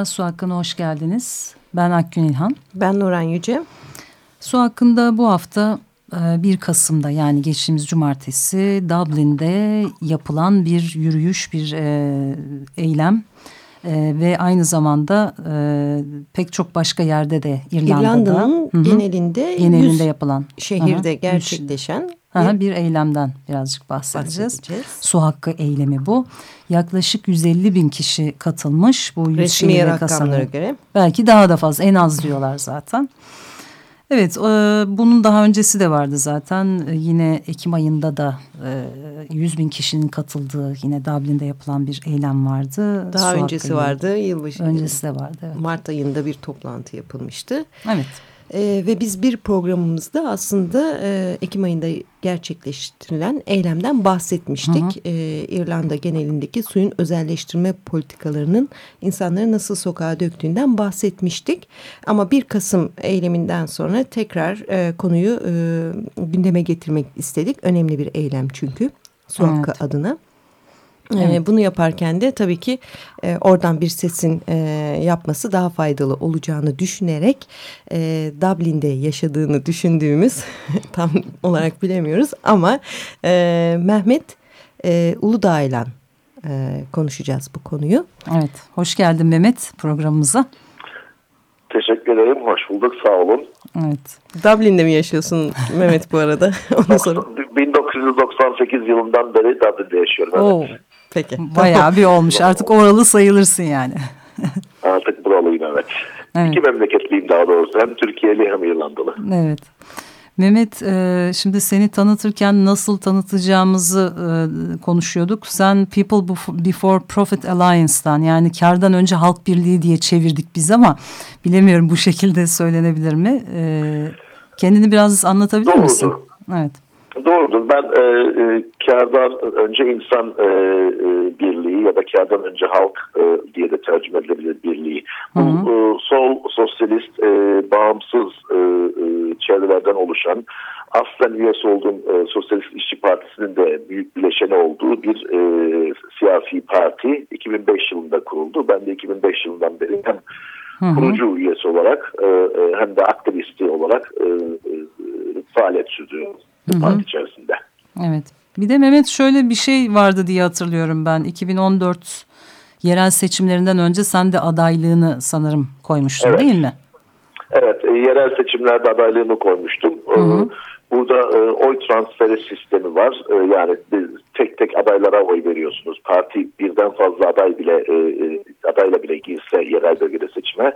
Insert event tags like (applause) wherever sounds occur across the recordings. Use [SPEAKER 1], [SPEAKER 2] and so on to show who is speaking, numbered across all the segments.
[SPEAKER 1] Merhaba, Su Hakkı'na hoş geldiniz. Ben Akgün İlhan.
[SPEAKER 2] Ben Nuran Yüce.
[SPEAKER 1] Su Hakkı'nda bu hafta 1 Kasım'da yani geçtiğimiz cumartesi Dublin'de yapılan bir yürüyüş, bir eylem e, ve aynı zamanda e, pek çok başka yerde de İrlanda'da
[SPEAKER 2] İrlanda'nın genelinde
[SPEAKER 1] genelinde yapılan
[SPEAKER 2] şehirde Aha, gerçekleşen
[SPEAKER 1] Aha, bir eylemden birazcık bahsedeceğiz. bahsedeceğiz. Su hakkı eylemi bu. Yaklaşık 150 bin kişi katılmış bu
[SPEAKER 2] Resmi rakamlara göre.
[SPEAKER 1] Belki daha da fazla en az diyorlar zaten. Evet, e, bunun daha öncesi de vardı zaten. E, yine Ekim ayında da e, 100 bin kişinin katıldığı yine Dublin'de yapılan bir eylem vardı.
[SPEAKER 2] Daha Su öncesi vardı, yılbaşı.
[SPEAKER 1] Öncesi de vardı. Evet.
[SPEAKER 2] Mart ayında bir toplantı yapılmıştı.
[SPEAKER 1] Evet.
[SPEAKER 2] E, ve biz bir programımızda aslında e, Ekim ayında gerçekleştirilen eylemden bahsetmiştik. Hı hı. E, İrlanda genelindeki suyun özelleştirme politikalarının insanları nasıl sokağa döktüğünden bahsetmiştik. Ama 1 Kasım eyleminden sonra tekrar e, konuyu e, gündeme getirmek istedik. Önemli bir eylem çünkü su evet. adına. Evet. Bunu yaparken de tabii ki e, oradan bir sesin e, yapması daha faydalı olacağını düşünerek e, Dublin'de yaşadığını düşündüğümüz (laughs) tam olarak bilemiyoruz ama e, Mehmet e, Uludağ'la e, konuşacağız bu konuyu.
[SPEAKER 1] Evet, hoş geldin Mehmet programımıza.
[SPEAKER 3] Teşekkür ederim, hoş bulduk, sağ olun.
[SPEAKER 1] Evet.
[SPEAKER 2] Dublin'de mi yaşıyorsun Mehmet bu arada? (laughs)
[SPEAKER 3] Ondan sonra... 1998 yılından beri Dublin'de yaşıyorum.
[SPEAKER 1] Oo. Peki. Bayağı bir (laughs) olmuş. Artık oralı sayılırsın yani. (laughs)
[SPEAKER 3] Artık buralıyım evet. evet. İki memleketliyim daha doğrusu. Hem Türkiye'li hem İrlandalı.
[SPEAKER 1] Evet. Mehmet e, şimdi seni tanıtırken nasıl tanıtacağımızı e, konuşuyorduk. Sen People Before Profit Alliance'dan yani kardan önce halk birliği diye çevirdik biz ama bilemiyorum bu şekilde söylenebilir mi? E, kendini biraz anlatabilir
[SPEAKER 3] Doğrudur.
[SPEAKER 1] misin? Evet.
[SPEAKER 3] Doğrudur. Ben e, e, kardan önce insan e, e, birliği ya da kardan önce halk e, diye de tercüme edilebilir birliği. Hı hı. Bu e, sol, sosyalist, e, bağımsız e, e, çevrelerden oluşan aslen üyesi olduğum e, Sosyalist İşçi Partisi'nin de büyük bileşeni olduğu bir e, siyasi parti 2005 yılında kuruldu. Ben de 2005 yılından beri hem Hı kurucu üyesi olarak e, e, hem de aktivisti olarak e, e, faaliyet sürdürüyorum hı parti içerisinde.
[SPEAKER 1] Evet. Bir de Mehmet şöyle bir şey vardı diye hatırlıyorum ben. 2014 yerel seçimlerinden önce sen de adaylığını sanırım koymuştun evet. değil mi?
[SPEAKER 3] Evet, e, yerel seçimlerde adaylığımı koymuştum. Hı hı. Burada e, oy transferi sistemi var. E, yani tek tek adaylara oy veriyorsunuz. Parti birden fazla aday bile e, e adayla bile girse yerel bölgede seçime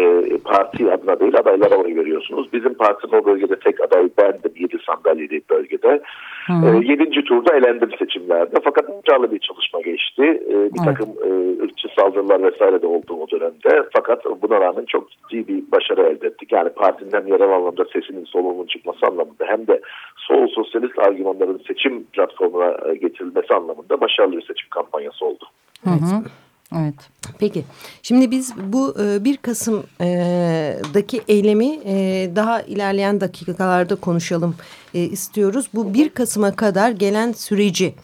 [SPEAKER 3] e, parti adına değil adaylara oy veriyorsunuz. Bizim partinin o bölgede tek aday bendim. Yedi sandalyeli bölgede. Hı. E, yedinci turda elendim seçimlerde. Fakat başarılı bir çalışma geçti. E, bir takım e, ırkçı saldırılar vesaire de oldu o dönemde. Fakat buna rağmen çok ciddi bir başarı elde ettik. Yani partinin hem yerel anlamda sesinin soluğunun çıkması anlamında hem de sol sosyalist argümanların seçim platformuna e, getirilmesi anlamında başarılı bir seçim kampanyası oldu.
[SPEAKER 1] Hı hı. Evet.
[SPEAKER 2] Peki. Şimdi biz bu 1 e, Kasım'daki eylemi e, daha ilerleyen dakikalarda konuşalım istiyoruz. Bu 1 Kasım'a kadar gelen süreci,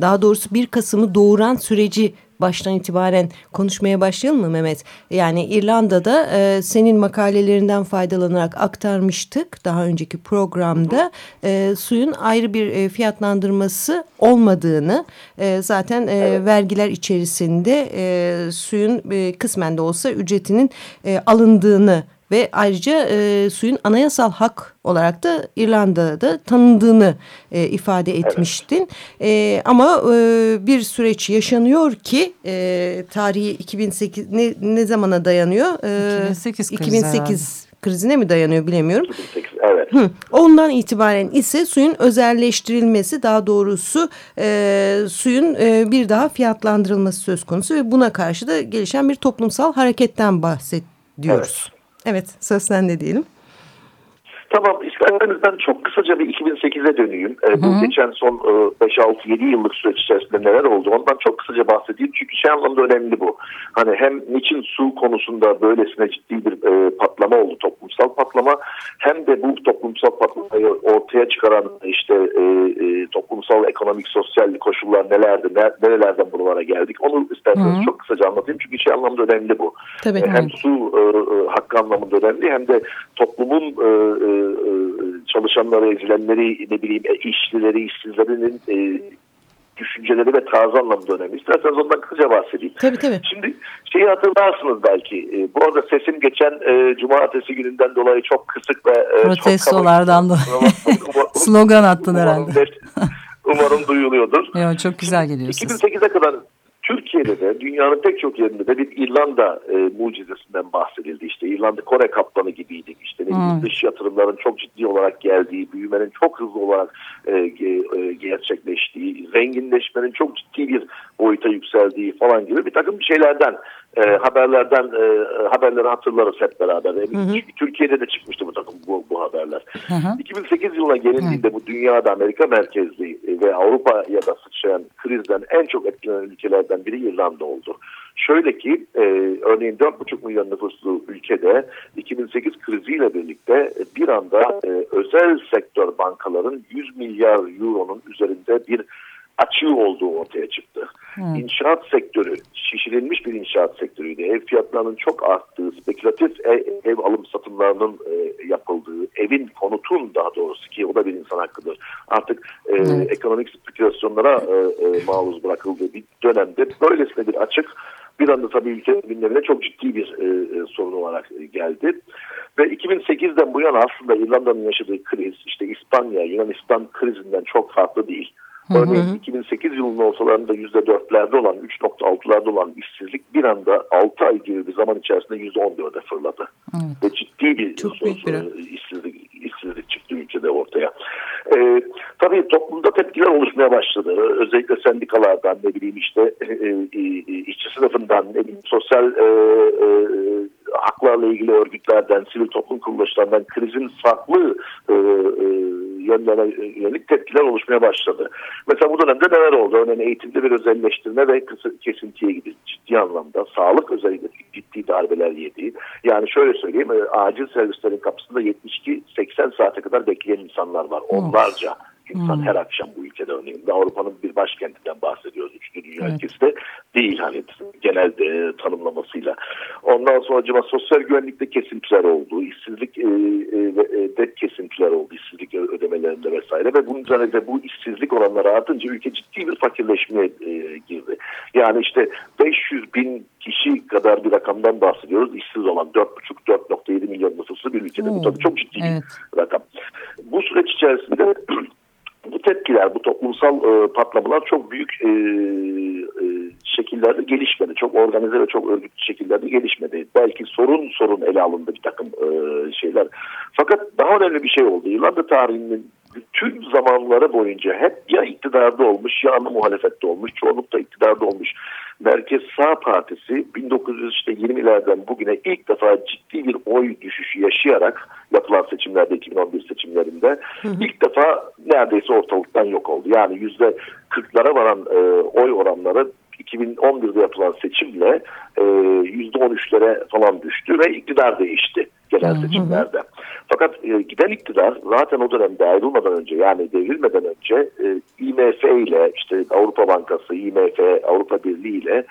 [SPEAKER 2] daha doğrusu 1 Kasım'ı doğuran süreci baştan itibaren konuşmaya başlayalım mı Mehmet? Yani İrlanda'da e, senin makalelerinden faydalanarak aktarmıştık daha önceki programda e, suyun ayrı bir e, fiyatlandırması olmadığını e, zaten e, vergiler içerisinde e, suyun e, kısmen de olsa ücretinin e, alındığını ve ayrıca e, suyun anayasal hak olarak da İrlanda'da tanındığını e, ifade etmiştin. E, ama e, bir süreç yaşanıyor ki e, tarihi 2008 ne, ne zamana dayanıyor?
[SPEAKER 1] E, 2008
[SPEAKER 2] krizi 2008 krizine mi dayanıyor bilemiyorum.
[SPEAKER 3] 2008, evet.
[SPEAKER 2] Hı. Ondan itibaren ise suyun özelleştirilmesi daha doğrusu e, suyun e, bir daha fiyatlandırılması söz konusu ve buna karşı da gelişen bir toplumsal hareketten bahsediyoruz. Evet, söz sende diyelim.
[SPEAKER 3] Tamam isterseniz ben çok kısaca bir 2008'e döneyim. Ee, bu geçen son e, 5-6-7 yıllık süreç içerisinde neler oldu ondan çok kısaca bahsedeyim. Çünkü şey anlamda önemli bu. Hani hem niçin su konusunda böylesine ciddi bir e, patlama oldu toplumsal patlama hem de bu toplumsal patlamayı ortaya çıkaran işte e, e, toplumsal ekonomik sosyal koşullar nelerdi ne, nerelerden buralara geldik onu isterseniz Hı-hı. çok kısaca anlatayım. Çünkü şey anlamda önemli bu.
[SPEAKER 2] Tabii,
[SPEAKER 3] e, hem su e, hakkı anlamında önemli hem de toplumun e, çalışanları, ezilenleri, ne bileyim e, işçileri, işsizlerinin e, düşünceleri ve tarzı anlamda önemli. İsterseniz ondan kısaca bahsedeyim.
[SPEAKER 2] Tabii tabii.
[SPEAKER 3] Şimdi şeyi hatırlarsınız belki. E, bu arada sesim geçen e, cumartesi gününden dolayı çok kısık ve e,
[SPEAKER 4] Protestolardan dolayı. (laughs) Slogan attın herhalde.
[SPEAKER 3] Umarım duyuluyordur.
[SPEAKER 4] Yo, çok güzel geliyor
[SPEAKER 3] 2008'e kadar Türkiye'de de dünyanın pek çok yerinde de bir İrlanda e, mucizesinden bahsedildi. İşte İrlanda Kore kaplanı gibiydik. İşte hmm. dış yatırımların çok ciddi olarak geldiği, büyümenin çok hızlı olarak e, e, gerçekleştiği, zenginleşmenin çok ciddi bir boyuta yükseldiği falan gibi bir takım şeylerden e, haberlerden e, haberleri hatırlarız hep beraber. Hı hı. Türkiye'de de çıkmıştı bu takım bu, bu haberler. Hı hı. 2008 yılına gelindiğinde hı. bu dünyada Amerika merkezli ve Avrupa ya da sıçrayan krizden en çok etkilenen ülkelerden biri İrlanda oldu. Şöyle ki e, örneğin 4,5 milyon nüfuslu ülkede 2008 kriziyle birlikte bir anda e, özel sektör bankaların 100 milyar euronun üzerinde bir açığı olduğu ortaya çıktı. Hmm. İnşaat sektörü şişirilmiş bir inşaat sektörüydü. Ev fiyatlarının çok arttığı, spekülatif ev, ev alım satımlarının e, yapıldığı, evin konutun daha doğrusu ki o da bir insan hakkıdır. Artık e, hmm. ekonomik spekülasyonlara e, e, maruz bırakıldığı bir dönemde böylesine bir açık bir anda tabii ülke gündemine çok ciddi bir e, e sorun olarak e, geldi. Ve 2008'den bu yana aslında İrlanda'nın yaşadığı kriz işte İspanya, Yunanistan krizinden çok farklı değil. Örneğin 2008 yılının ortalarında %4'lerde olan, 3.6'larda olan işsizlik bir anda 6 ay gibi bir zaman içerisinde %14'e fırladı. Evet. Ve ciddi bir, Çok büyük bir işsizlik, işsizlik çıktı ülkede ortaya. Ee, tabii toplumda tepkiler oluşmaya başladı. Özellikle sendikalardan ne bileyim işte e, e, e işçi sınıfından ne bileyim sosyal e, e, haklarla ilgili örgütlerden, sivil toplum kuruluşlarından krizin farklı e, e, yönlere yönelik tepkiler oluşmaya başladı. Mesela bu dönemde neler oldu? Örneğin eğitimde bir özelleştirme ve kesintiye gidildi ciddi anlamda. Sağlık özellikle ciddi darbeler yedi. Yani şöyle söyleyeyim, e, acil servislerin kapısında 72-80 saate kadar bekleyen insanlar var. Onlarca insan hmm. her akşam bu ülkede örneğin. Avrupa'nın bir başkentinden bahsediyoruz. Üçlü dünya evet. ülkesi de değil hani genel e, tanımlamasıyla. Ondan sonra acaba sosyal güvenlikte kesintiler oldu. işsizlik e, e, de kesintiler oldu. işsizlik ödemelerinde vesaire ve bunun üzerine bu işsizlik oranları artınca ülke ciddi bir fakirleşmeye e, girdi. Yani işte 500 bin kişi kadar bir rakamdan bahsediyoruz. işsiz olan 4,5-4,7 milyon nüfuslu bir ülkede. Hmm. Bu tabii çok ciddi evet. bir rakam. Bu süreç içerisinde (clears throat) bu tepkiler, bu toplumsal e, patlamalar çok büyük e, e, şekillerde gelişmedi. Çok organize ve çok örgütlü şekillerde gelişmedi. Belki sorun sorun ele alındı bir takım e, şeyler. Fakat daha önemli bir şey oldu. İrlanda tarihinin bütün zamanları boyunca hep ya iktidarda olmuş ya ana muhalefette olmuş, çoğunlukta iktidarda olmuş. Merkez Sağ Partisi 1920'lerden bugüne ilk defa ciddi bir oy düşüşü yaşayarak yapılan seçimlerde 2011 seçimlerinde hı hı. ilk defa neredeyse ortalıktan yok oldu. Yani yüzde 40'lara varan e, oy oranları 2011'de yapılan seçimle e, %13'lere falan düştü ve iktidar değişti genel seçimlerde. Fakat e, giden iktidar zaten o dönemde ayrılmadan önce yani devrilmeden önce e, IMF ile işte Avrupa Bankası, IMF, Avrupa Birliği ile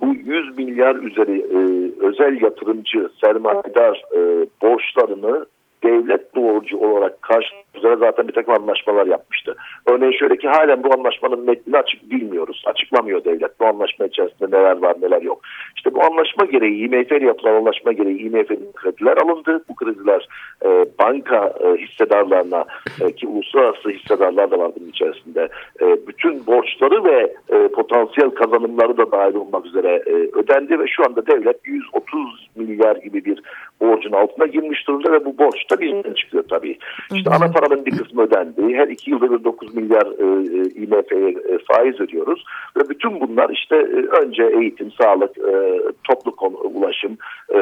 [SPEAKER 3] bu 100 milyar üzeri e, özel yatırımcı sermayedar e, borçlarını devlet borcu olarak karşılamak üzere zaten bir takım anlaşmalar yapmıştı. Örneğin şöyle ki halen bu anlaşmanın metnini açık bilmiyoruz. Açıklamıyor devlet. Bu anlaşma içerisinde neler var neler yok. İşte bu anlaşma gereği IMF ile yapılan anlaşma gereği IMF'nin krediler alındı. Bu krediler e, banka e, hissedarlarına e, ki uluslararası hissedarlar da var bunun içerisinde e, bütün borçları ve e, potansiyel kazanımları da dahil olmak üzere e, ödendi ve şu anda devlet 130 milyar gibi bir borcun altına girmiş durumda ve bu borç da bizden çıkıyor tabii. İşte ana paranın bir kısmı ödendi. Her iki yılda bir 9 milyar e, e IMF'ye e, faiz ödüyoruz. Ve bütün bunlar işte e, önce eğitim, sağlık, e, toplu konu, ulaşım, e,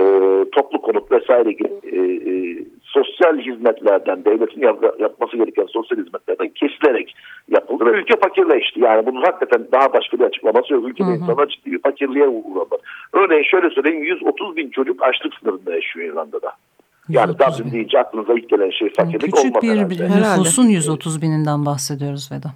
[SPEAKER 3] toplu konut vesaire gibi e, e, sosyal hizmetlerden, devletin yap, yapması gereken sosyal hizmetlerden kesilerek yapıldı ve ülke fakirleşti. Yani bunun hakikaten daha başka bir açıklaması yok. Ülkede insanlar ciddi bir fakirliğe uğradı. Örneğin şöyle söyleyeyim 130 bin çocuk açlık sınırında yaşıyor İrlanda'da. Yani Dublin deyince aklınıza ilk gelen şey fakirlik
[SPEAKER 4] Küçük
[SPEAKER 3] olmaz
[SPEAKER 4] bir
[SPEAKER 3] herhalde.
[SPEAKER 4] nüfusun 130 bininden bahsediyoruz Veda.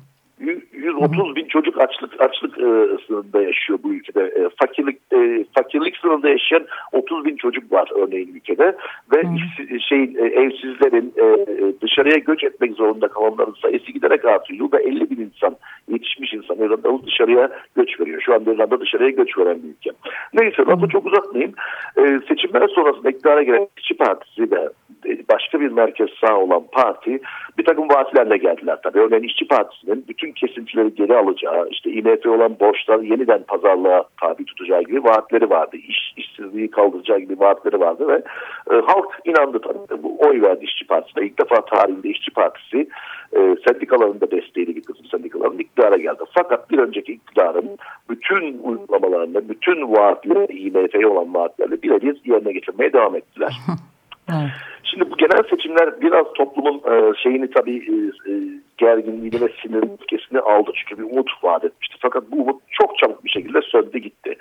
[SPEAKER 3] 130 bin çocuk açlık açlık e, sınırında yaşıyor bu ülkede. E, fakirlik e, fakirlik sınırında yaşayan 30 bin çocuk var örneğin ülkede ve hmm. şey e, evsizlerin e, e, dışarıya göç etmek zorunda kalanların sayısı giderek artıyor. Yılda 50 bin insan yetişmiş insan İrlanda dışarıya göç veriyor. Şu anda İrlanda dışarıya göç veren bir ülke. Neyse lafı çok uzatmayayım. E, seçimler sonrasında iktidara gelen İşçi Partisi de e, başka bir merkez sağ olan parti bir takım vaatlerle geldiler tabii. Örneğin İşçi Partisi'nin bütün kesintileri geri alacağı, işte IMF olan borçlar yeniden pazarlığa tabi tutacağı gibi vaatleri vardı. İş, işsizliği kaldıracağı gibi vaatleri vardı ve e, halk inandı tabii. Bu oy verdi İşçi Partisi'ne. İlk defa tarihinde İşçi Partisi e, sendikaların da desteğiyle bir kısım sendikaların iktidara geldi. Fakat bir önceki iktidarın bütün uygulamalarını, bütün vaatleri, IMF'ye olan vaatlerini birebir yerine getirmeye devam ettiler. (laughs) Evet. Şimdi bu genel seçimler biraz toplumun e, şeyini tabii e, e, gerginliğini ve sinir öfkesini aldı. Çünkü bir umut vaat etmişti. Fakat bu umut çok çabuk bir şekilde söndü gitti.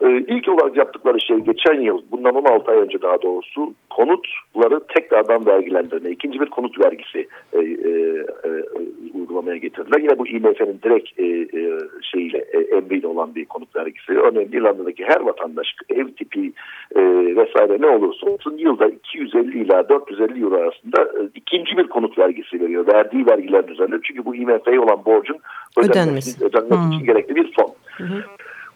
[SPEAKER 3] Ee, ilk olarak yaptıkları şey geçen yıl, bundan 16 ay önce daha doğrusu konutları tekrardan vergilendirme, ikinci bir konut vergisi e, e, e, uygulamaya getirdiler. Yine bu IMF'nin direkt e, e, şeyiyle e, emriyle olan bir konut vergisi. Örneğin İrlanda'daki her vatandaş ev tipi e, vesaire ne olursa olsun yılda 250 ila 450 euro arasında e, ikinci bir konut vergisi veriyor. Verdiği vergiler düzenli. Çünkü bu IMF'ye olan borcun ödenmesi, ödenmek hmm. için gerekli bir fon. Hı hı.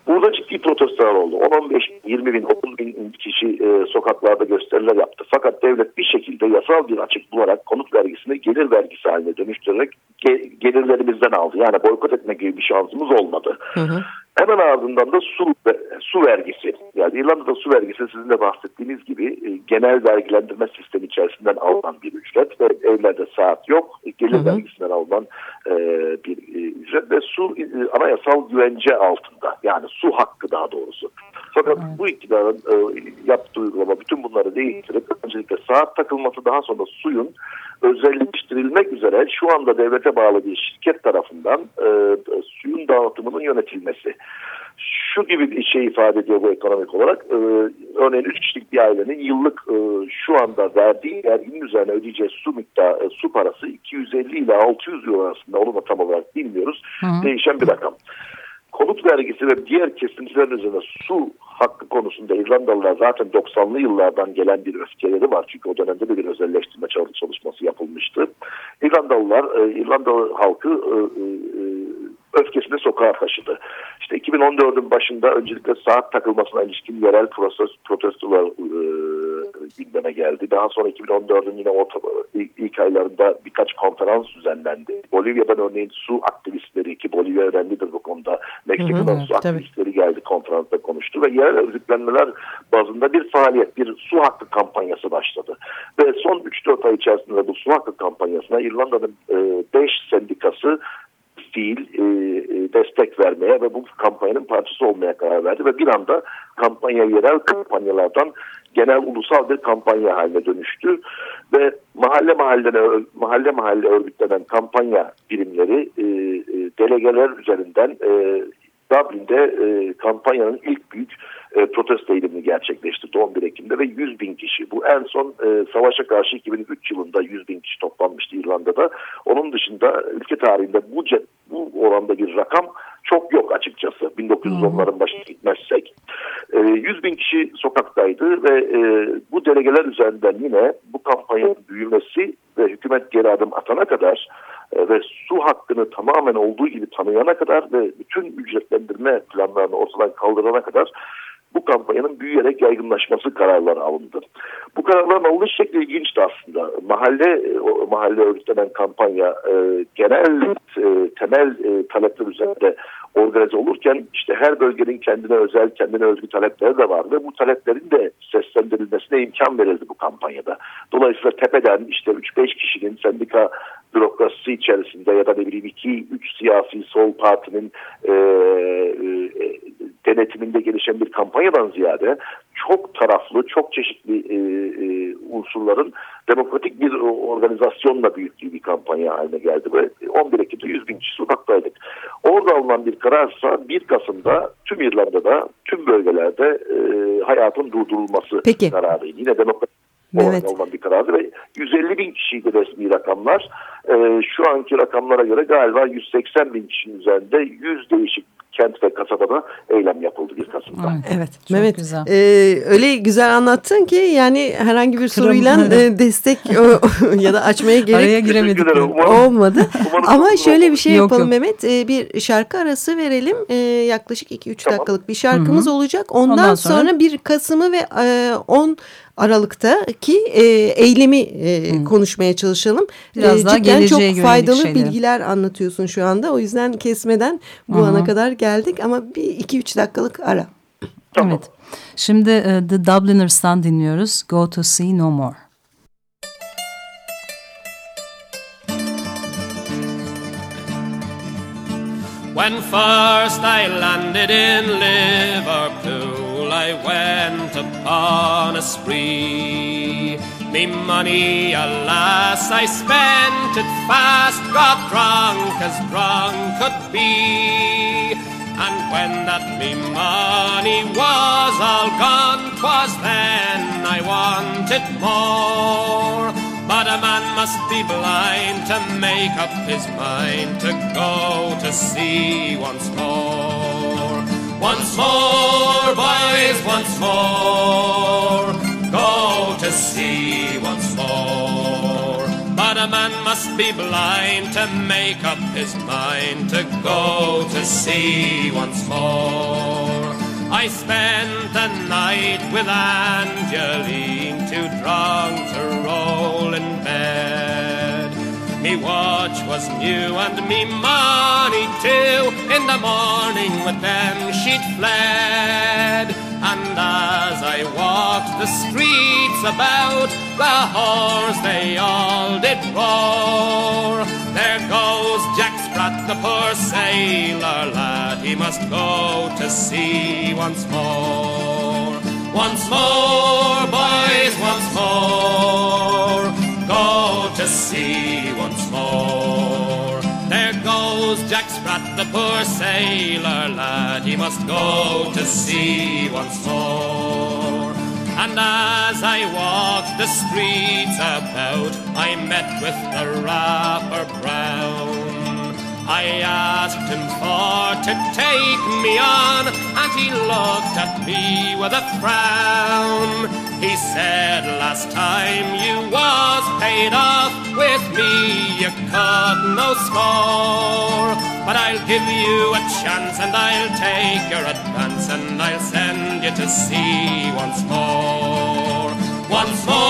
[SPEAKER 3] Burada ciddi protestolar oldu. 10-15 20 bin, 30 bin kişi e, sokaklarda gösteriler yaptı. Fakat devlet bir şekilde yasal bir açık bularak konut vergisini gelir vergisi haline dönüştürerek ge gelirlerimizden aldı. Yani boykot etme gibi bir şansımız olmadı. Hı hı. Hemen ardından da su su vergisi. Yani İrlanda'da su vergisi sizin de bahsettiğiniz gibi e, genel vergilendirme sistemi içerisinden alınan bir ücret ve evlerde saat yok. Gelir hı hı. vergisinden alınan e, bir e, ücret ve su e, anayasal güvence altında. Yani su hakkı daha doğrusu. Fakat evet. bu iktidarın e, yaptığı uygulama bütün bunları değiştirip öncelikle saat takılması daha sonra suyun özelleştirilmek üzere şu anda devlete bağlı bir şirket tarafından e, suyun dağıtımının yönetilmesi. Şu gibi bir şey ifade ediyor bu ekonomik olarak. E, örneğin 3 kişilik bir ailenin yıllık e, şu anda verdiği verginin üzerine ödeyeceği su miktarı, e, su parası 250 ile 600 euro arasında onu da tam olarak bilmiyoruz. Hı. Değişen bir rakam konut vergisi ve diğer kesintilerin üzerine su hakkı konusunda İrlandalılar zaten 90'lı yıllardan gelen bir öfkeleri var. Çünkü o dönemde de bir özelleştirme çalışması yapılmıştı. İrlandalılar, e, İrlanda halkı e, e, öfkesini sokağa taşıdı. İşte 2014'ün başında öncelikle saat takılmasına ilişkin yerel protestolar gündeme geldi. Daha sonra 2014'ün yine orta, ilk, ilk aylarında birkaç konferans düzenlendi. Bolivya'dan örneğin su aktivistleri ki Bolivya önemlidir bu konuda. Meksika'dan su aktivistleri geldi konferansta konuştu ve yerel örgütlenmeler bazında bir faaliyet, bir su hakkı kampanyası başladı. Ve son 3-4 ay içerisinde bu su hakkı kampanyasına İrlanda'nın 5 e, sendikası fiil e, e, destek vermeye ve bu kampanyanın parçası olmaya karar verdi ve bir anda kampanya yerel kampanyalardan genel ulusal bir kampanya haline dönüştü ve mahalle mahalle mahalle mahalle örgütlenen kampanya birimleri e, e, delegeler üzerinden e, Dublin'de e, kampanyanın ilk büyük e, protesto eylemini gerçekleştirdi 11 Ekim'de ve 100 bin kişi. Bu en son e, savaşa karşı 2003 yılında 100 bin kişi toplanmıştı İrlanda'da. Onun dışında ülke tarihinde bu, bu oranda bir rakam çok yok açıkçası 1910'ların başına gitmezsek. E, 100 bin kişi sokaktaydı ve e, bu delegeler üzerinden yine bu kampanyanın büyümesi ve hükümet geri adım atana kadar e, ve su hakkını tamamen olduğu gibi tanıyana kadar ve bütün ücretlendirme planlarını ortadan kaldırana kadar bu kampanyanın büyüyerek yaygınlaşması kararları alındı. Bu kararların alınış şekli ilginçti aslında. Mahalle o, mahalle örgütlenen kampanya e, genel e, temel e, talepler üzerinde organize olurken işte her bölgenin kendine özel, kendine özgü talepleri de var ve bu taleplerin de seslendirilmesine imkan verildi bu kampanyada. Dolayısıyla tepeden işte 3-5 kişinin sendika bürokrasi içerisinde ya da ne bileyim 2-3 siyasi sol partinin e, e, denetiminde gelişen bir kampanyadan ziyade çok taraflı, çok çeşitli e, e, unsurların demokratik bir organizasyonla büyüttüğü bir kampanya haline geldi. Ve 11 Ekim'de 100 bin kişi sokaktaydık. Orada alınan bir kararsa 1 Kasım'da tüm İrlanda'da, tüm bölgelerde e, hayatın durdurulması
[SPEAKER 2] Peki.
[SPEAKER 3] kararıydı. Yine demokratik evet. alınan bir karardı ve 150 bin kişiydi resmi rakamlar. E, şu anki rakamlara göre galiba 180 bin kişinin üzerinde 100 değişik kent ve kasabada eylem yapıldı bir Kasım'da.
[SPEAKER 2] Evet. Çok Mehmet güzel. E, öyle güzel anlattın ki yani herhangi bir soruyla e, destek o, (laughs) ya da açmaya gerek
[SPEAKER 4] Araya giremedik.
[SPEAKER 2] olmadı. (laughs) Ama şöyle bir şey yok, yapalım yok. Mehmet. E, bir şarkı arası verelim. E, yaklaşık 2-3 tamam. dakikalık bir şarkımız Hı -hı. olacak. Ondan, Ondan sonra, sonra 1 Kasım'ı ve e, 10 Aralık'taki e, eylemi e, hmm. konuşmaya çalışalım. Biraz e, daha geleceğe çok faydalı şeyler. bilgiler anlatıyorsun şu anda. O yüzden kesmeden bu Aha. ana kadar geldik ama bir iki üç dakikalık ara.
[SPEAKER 4] Tamam. Evet. Şimdi uh, The Dubliners'tan dinliyoruz. Go to see no more. When first I landed in Liverpool, I went upon a spree. Me money, alas, I spent it fast, got drunk as drunk could be. And when that me money was all gone, 'twas then I wanted more. But a man must be blind to make up his mind to go to sea once more. Once more, boys, once more. Go to sea once more. A man must be blind to make up his mind to go to sea once more. I spent the night with Angeline, too drunk to roll in bed. Me watch was new and me money too. In the morning with them she'd fled. And as I walked the streets about, the whores they all did roar. There goes Jack Sprat, the poor sailor lad, he must go to sea once more. Once more, boys, once more, go to sea once more. There goes Jack Sprat, the poor sailor lad, he must go to sea once more. And as I walked the streets about, I met with the rapper Brown. I asked him for to take me on, and he looked at me with a frown. He said, Last time you was paid off with me, you cut no score. But I'll give you a chance, and I'll take your advance, and I'll send you to sea once more. Once more,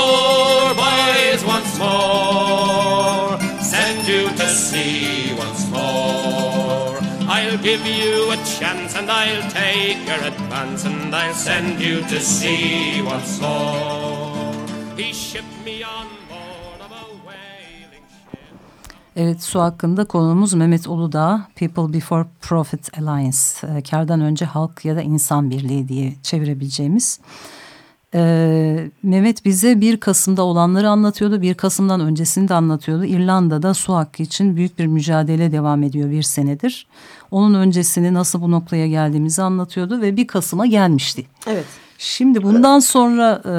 [SPEAKER 4] give you a chance, and I'll take your advance, and I'll send you to sea once more. He shipped me on Evet su hakkında konumuz Mehmet Uludağ People Before Profit Alliance e, kardan önce halk ya da insan birliği diye çevirebileceğimiz. Ee, Mehmet bize 1 Kasım'da olanları anlatıyordu. 1 Kasım'dan öncesini de anlatıyordu. İrlanda'da su hakkı için büyük bir mücadele devam ediyor bir senedir. Onun öncesini nasıl bu noktaya geldiğimizi anlatıyordu ve 1 Kasım'a gelmişti.
[SPEAKER 2] Evet.
[SPEAKER 4] Şimdi bundan sonra e,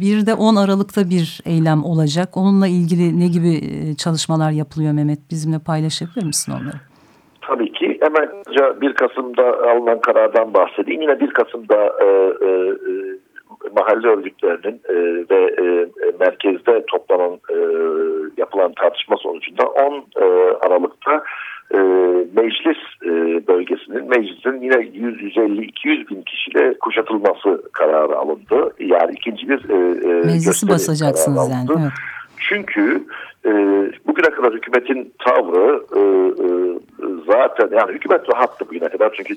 [SPEAKER 4] bir de 10 Aralık'ta bir eylem olacak. Onunla ilgili ne gibi e, çalışmalar yapılıyor Mehmet? Bizimle paylaşabilir misin onları?
[SPEAKER 3] Tabii ki. Hemen 1 Kasım'da alınan karardan bahsedeyim. Yine 1 Kasım'da e, e, mahalle örgütlerinin e, ve e, merkezde toplanan e, yapılan tartışma sonucunda 10 e, Aralık'ta e, meclis e, bölgesinin meclisin yine 100-150-200 bin kişiyle kuşatılması kararı alındı. Yani ikinci bir e,
[SPEAKER 4] e Meclisi basacaksınız yani. Evet.
[SPEAKER 3] Çünkü e, bugüne kadar hükümetin tavrı e, e, zaten yani hükümet rahattı bugüne kadar. Çünkü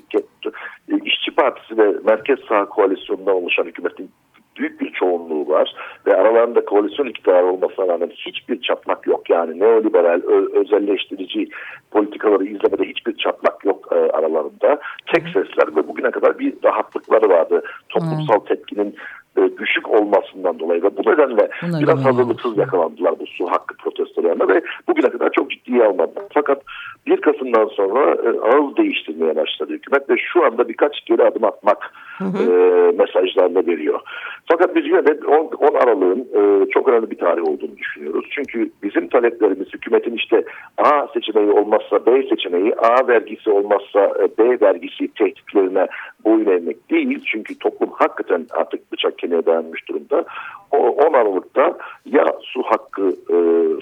[SPEAKER 3] e, işçi Partisi ve Merkez Sağ Koalisyonu'ndan oluşan hükümetin büyük bir çoğunluğu var. Ve aralarında koalisyon iktidarı olmasına rağmen hiçbir çatlak yok. Yani neoliberal, özelleştirici politikaları izlemede hiçbir çatlak yok e, aralarında. Tek sesler ve bugüne kadar bir rahatlıkları vardı. Toplumsal tepkinin e, düşük olmasından dolayı. Ve bu nedenle Bunlar biraz hazırlıksız yakalandılar bu su hakkı protestolarına ve bugüne kadar çok ciddiye almadılar. Fakat 1 Kasım'dan sonra e, ağız değiştirmeye başladı hükümet ve şu anda birkaç geri adım atmak hı hı. E, mesajlarla veriyor. Fakat biz yine de 10, 10 Aralık'ın e, çok önemli bir tarih olduğunu düşünüyoruz. Çünkü bizim taleplerimiz hükümetin işte A seçeneği olmazsa B seçeneği, A vergisi olmazsa e, B vergisi tehditlerine boyun eğmek değil. Çünkü toplum hakikaten artık bıçak kemiğe dayanmış durumda. O 10 Aralık'ta ya su hakkı e,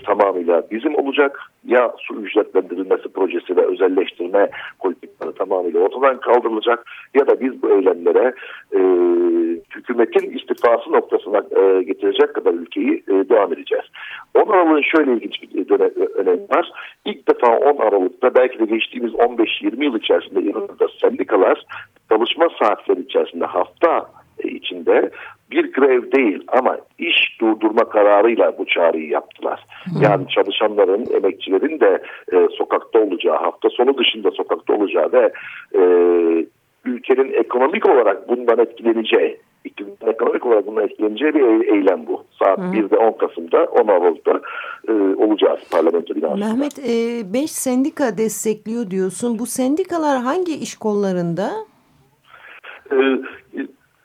[SPEAKER 3] tamamıyla bizim olacak ya su ücretlendirilmesi projesi ve özelleştirme politikaları tamamıyla ortadan kaldırılacak ya da biz bu eylemlere e, hükümetin istifası noktasına e, getirecek kadar ülkeyi e, devam edeceğiz. 10 Aralık'ın şöyle ilginç bir dönem, önemi var. İlk defa 10 Aralık'ta belki de geçtiğimiz 15-20 yıl içerisinde İran'da sendikalar çalışma saatleri içerisinde hafta içinde bir grev değil ama iş durdurma kararıyla bu çağrıyı yaptılar. Yani çalışanların, emekçilerin de e, sokakta olacağı, hafta sonu dışında sokakta olacağı ve e, ülkenin ekonomik olarak bundan etkileneceği, ekonomik olarak bundan etkileneceği bir eylem bu. Saat Hı. 1'de 10 Kasım'da 10 Aralık'ta e, olacağız parlamento binasında.
[SPEAKER 2] Mehmet 5 e, sendika destekliyor diyorsun. Bu sendikalar hangi iş kollarında?
[SPEAKER 3] E,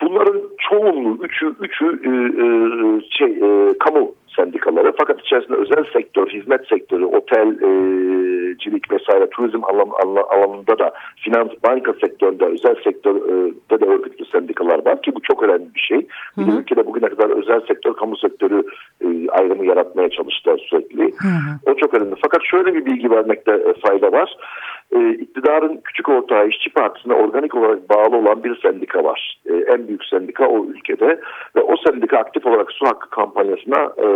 [SPEAKER 3] bunların çoğunluğu, üçü, üçü e, e, şey, e, kamu sendikaları fakat içerisinde özel sektör, hizmet sektörü, otelcilik vesaire turizm alan, alan, alanında da finans banka sektöründe, özel sektörde de örgütlü sendikalar var ki bu çok önemli bir şey. Bir de ülkede bugüne kadar özel sektör, kamu sektörü e, ayrımı yaratmaya çalıştılar sürekli. Hı hı. O çok önemli. Fakat şöyle bir bilgi vermekte e, fayda var e, iktidarın küçük ortağı işçi partisine organik olarak bağlı olan bir sendika var. E, en büyük sendika o ülkede ve o sendika aktif olarak su hakkı kampanyasına e,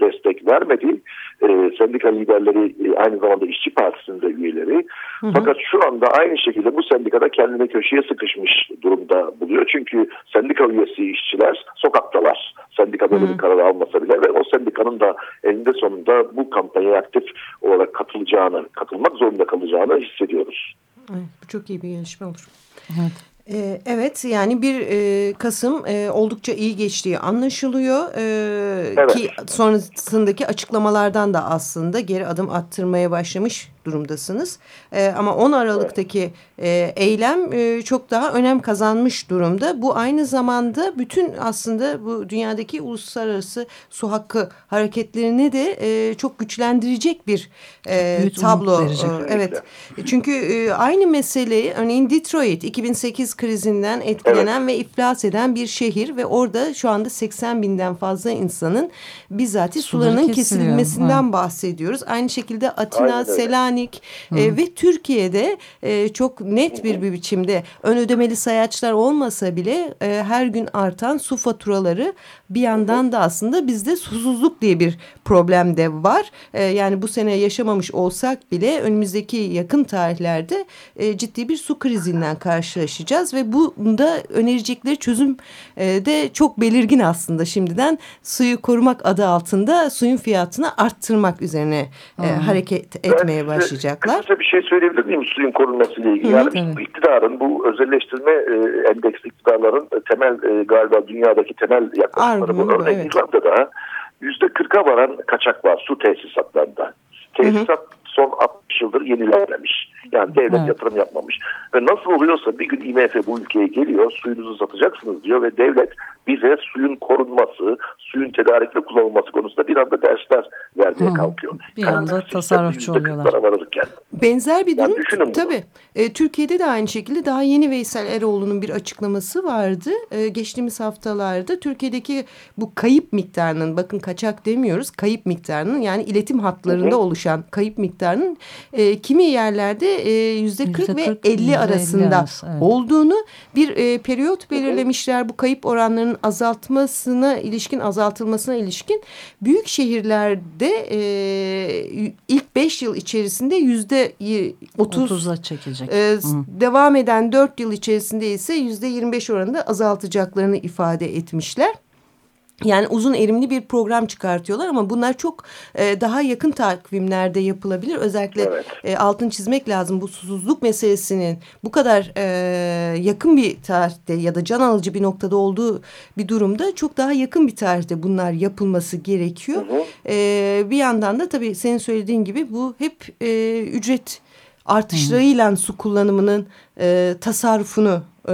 [SPEAKER 3] destek vermedi. E, sendika liderleri e, aynı zamanda işçi partisinin de üyeleri. Hı hı. Fakat şu anda aynı şekilde bu sendikada kendini köşeye sıkışmış durumda buluyor. Çünkü sendika üyesi işçiler sokaktalar. Sendika böyle bir karar almasa bile ve o sendikanın da eninde sonunda bu kampanyaya aktif olarak katılacağını, katılmak zorunda kalacağını hissediyoruz.
[SPEAKER 2] Evet, bu çok iyi bir gelişme olur. Evet. Ee, evet yani bir e, Kasım e, oldukça iyi geçtiği anlaşılıyor ee, evet. ki sonrasındaki açıklamalardan da aslında geri adım attırmaya başlamış durumdasınız. E, ama 10 Aralık'taki e, eylem e, çok daha önem kazanmış durumda. Bu aynı zamanda bütün aslında bu dünyadaki uluslararası su hakkı hareketlerini de e, çok güçlendirecek bir e, tablo. E, evet. Çünkü e, aynı meseleyi örneğin Detroit 2008 krizinden etkilenen evet. ve iflas eden bir şehir ve orada şu anda 80 binden fazla insanın bizzati sularının kesilmesinden evet. bahsediyoruz. Aynı şekilde Atina, Selanik e, ve Türkiye'de e, çok net bir, bir biçimde ön ödemeli sayaçlar olmasa bile e, her gün artan su faturaları bir yandan da aslında bizde susuzluk diye bir problem de var. E, yani bu sene yaşamamış olsak bile önümüzdeki yakın tarihlerde e, ciddi bir su krizinden karşılaşacağız ve bunda önerecekleri çözüm e, de çok belirgin aslında şimdiden suyu korumak adı altında suyun fiyatını arttırmak üzerine e, hareket etmeye başlıyor başlayacaklar.
[SPEAKER 3] Kısaca bir şey söyleyebilir miyim suyun korunması ile ilgili? Yani evet. iktidarın bu özelleştirme e, endeksli iktidarların temel e, galiba dünyadaki temel yaklaşımları bu. Örneğin evet. İrlanda'da yüzde kırka varan kaçak var su tesisatlarında. Tesisat hı hı. son 60 yıldır yenilenmemiş. Yani devlet evet. yatırım yapmamış. Ve nasıl oluyorsa bir gün IMF bu ülkeye geliyor, suyunuzu satacaksınız diyor ve devlet bize suyun korunması, suyun tedarikli kullanılması konusunda bir anda dersler vermeye kalkıyor.
[SPEAKER 4] Bir anda tasarrufçu oluyorlar.
[SPEAKER 3] Varırken.
[SPEAKER 2] Benzer bir durum
[SPEAKER 3] yani
[SPEAKER 2] tabii. E, Türkiye'de de aynı şekilde daha yeni Veysel Eroğlu'nun bir açıklaması vardı. E, geçtiğimiz haftalarda Türkiye'deki bu kayıp miktarının bakın kaçak demiyoruz kayıp miktarının yani iletim hatlarında hı hı. oluşan kayıp miktarının e, kimi yerlerde yüzde 40 ve 50 arasında evet. olduğunu bir e, periyot belirlemişler. Bu kayıp oranlarının azaltmasına ilişkin azaltılmasına ilişkin büyük şehirlerde e, ilk 5 yıl içerisinde yüzde 30
[SPEAKER 4] 30'a çekilecek.
[SPEAKER 2] E, devam eden 4 yıl içerisinde ise yüzde 25 oranında azaltacaklarını ifade etmişler. Yani uzun erimli bir program çıkartıyorlar ama bunlar çok e, daha yakın takvimlerde yapılabilir. Özellikle evet. e, altın çizmek lazım bu susuzluk meselesinin bu kadar e, yakın bir tarihte ya da can alıcı bir noktada olduğu bir durumda çok daha yakın bir tarihte bunlar yapılması gerekiyor. Hı hı. E, bir yandan da tabii senin söylediğin gibi bu hep e, ücret artışlarıyla hı. su kullanımının e, tasarrufunu e,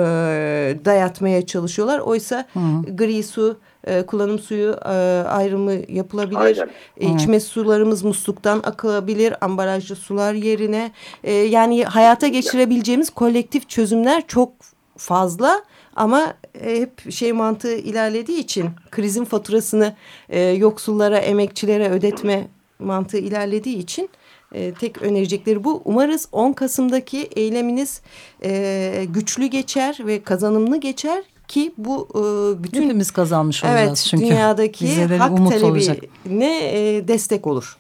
[SPEAKER 2] dayatmaya çalışıyorlar. Oysa hı. gri su e, kullanım suyu e, ayrımı yapılabilir. Aynen. E, içme sularımız musluktan akılabilir ambalajlı sular yerine. E, yani hayata geçirebileceğimiz kolektif çözümler çok fazla ama hep şey mantığı ilerlediği için krizin faturasını e, yoksullara, emekçilere ödetme mantığı ilerlediği için e, tek önerecekleri bu. Umarız 10 Kasım'daki eyleminiz e, güçlü geçer ve kazanımlı geçer ki bu e, bütün
[SPEAKER 4] hepimiz kazanmış olacağız
[SPEAKER 2] evet,
[SPEAKER 4] çünkü
[SPEAKER 2] dünyadaki hak talebine e, destek olur.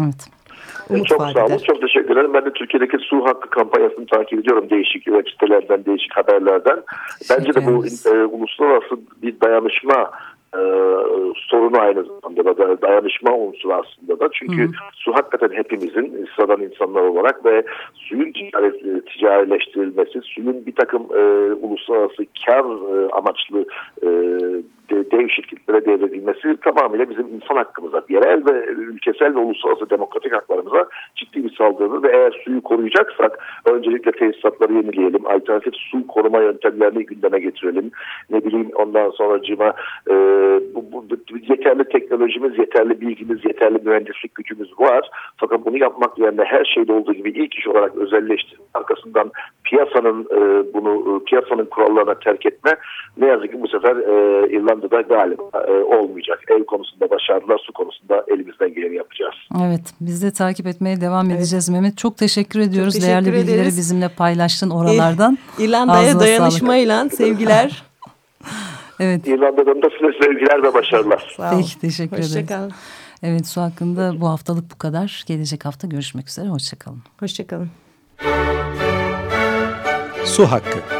[SPEAKER 4] Evet.
[SPEAKER 3] Umut çok sağ olun. Çok teşekkür ederim. Ben de Türkiye'deki su hakkı kampanyasını takip ediyorum. Değişik web sitelerden, değişik haberlerden. Bence de bu e, uluslararası bir dayanışma e, sorunu aynı zamanda da dayanışma unsuru aslında da. Çünkü Hı. su hakikaten hepimizin sıradan insanlar olarak ve suyun ticaret, ticarileştirilmesi, suyun bir takım e, uluslararası kar e, amaçlı e, dev şirketlere devredilmesi tamamıyla bizim insan hakkımıza, yerel ve ülkesel ve uluslararası demokratik haklarımıza ciddi bir saldırı ve eğer suyu koruyacaksak öncelikle tesisatları yenileyelim, alternatif su koruma yöntemlerini gündeme getirelim. Ne bileyim ondan sonra cima e, bu, bu, yeterli teknolojimiz, yeterli bilgimiz, yeterli mühendislik gücümüz var. Fakat bunu yapmak yerine her şeyde olduğu gibi ilk iş olarak özelleştirip arkasından piyasanın e, bunu piyasanın kurallarına terk etme ne yazık ki bu sefer e, İrlanda'da galiba e, olmayacak. Ev konusunda başarılar, su konusunda elimizden geleni yapacağız.
[SPEAKER 4] Evet, biz de takip etmeye devam evet. edeceğiz Mehmet. Çok teşekkür ediyoruz. Çok teşekkür Değerli ederiz. bilgileri bizimle paylaştın oralardan.
[SPEAKER 2] İrlanda'ya dayanışmayla sevgiler. (laughs)
[SPEAKER 4] evet.
[SPEAKER 3] İrlanda'dan da size sevgiler ve başarılar.
[SPEAKER 4] Sağ olun. Peki, teşekkür ederiz. Evet, su hakkında bu haftalık bu kadar. Gelecek hafta görüşmek üzere. Hoşçakalın.
[SPEAKER 2] Hoşçakalın.
[SPEAKER 5] Su hakkı.